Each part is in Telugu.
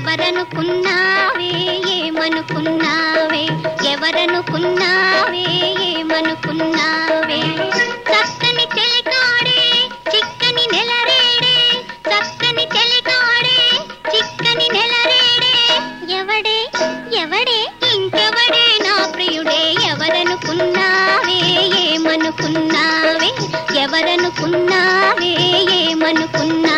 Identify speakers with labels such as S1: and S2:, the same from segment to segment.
S1: ఎవరనుకున్నావే ఏమనుకున్నావే? ఎవరనుకున్నావే ఏమనుకున్నావే? చక్కని చెలికాడే చిక్కని నెలరేడే. చక్కని చెలికాడే చిక్కని నెలరేడే. ఎవడే ఎవడే? ఇంకెవడే నా ప్రియుడే? ఎవరనుకున్నావే ఏమనుకున్నావే? ఎవరనుకున్నావే ఏమనుకున్నా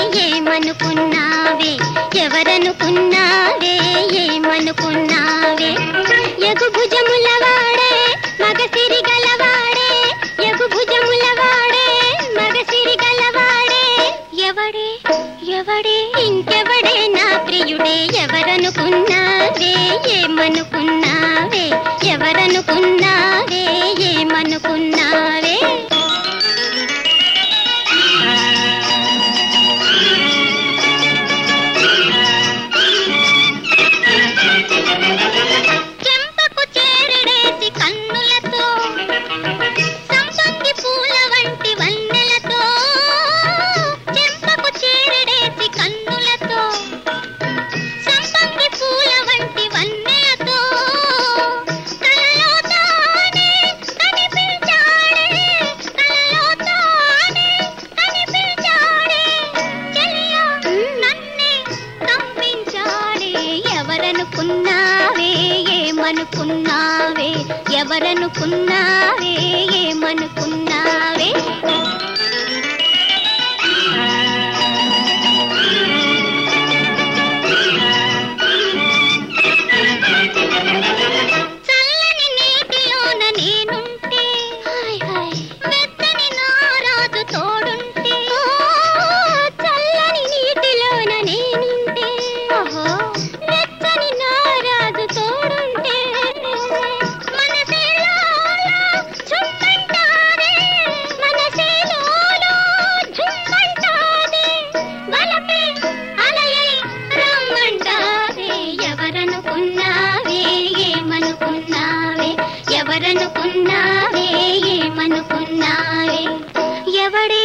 S1: ఏమనుకున్నావే? ఎవరనుకున్నావే? ఏమనుకున్నావే? ఎగు భుజముల వాడే మగ సిరి గలవాడే ఎగు భుజముల వాడే మగ సిరి ఎవడే? ఎవడే? ఇంకెవడే నా ప్రియుడే? ఎవరనుకున్నావే? ఏమనుకున్నా ఏమనుకున్నావే? ఎవరనుకున్నావే? ఏమనుకున్నావే? ఎవరనుకున్నావే? ఏమనుకున్నావే? ఎవడే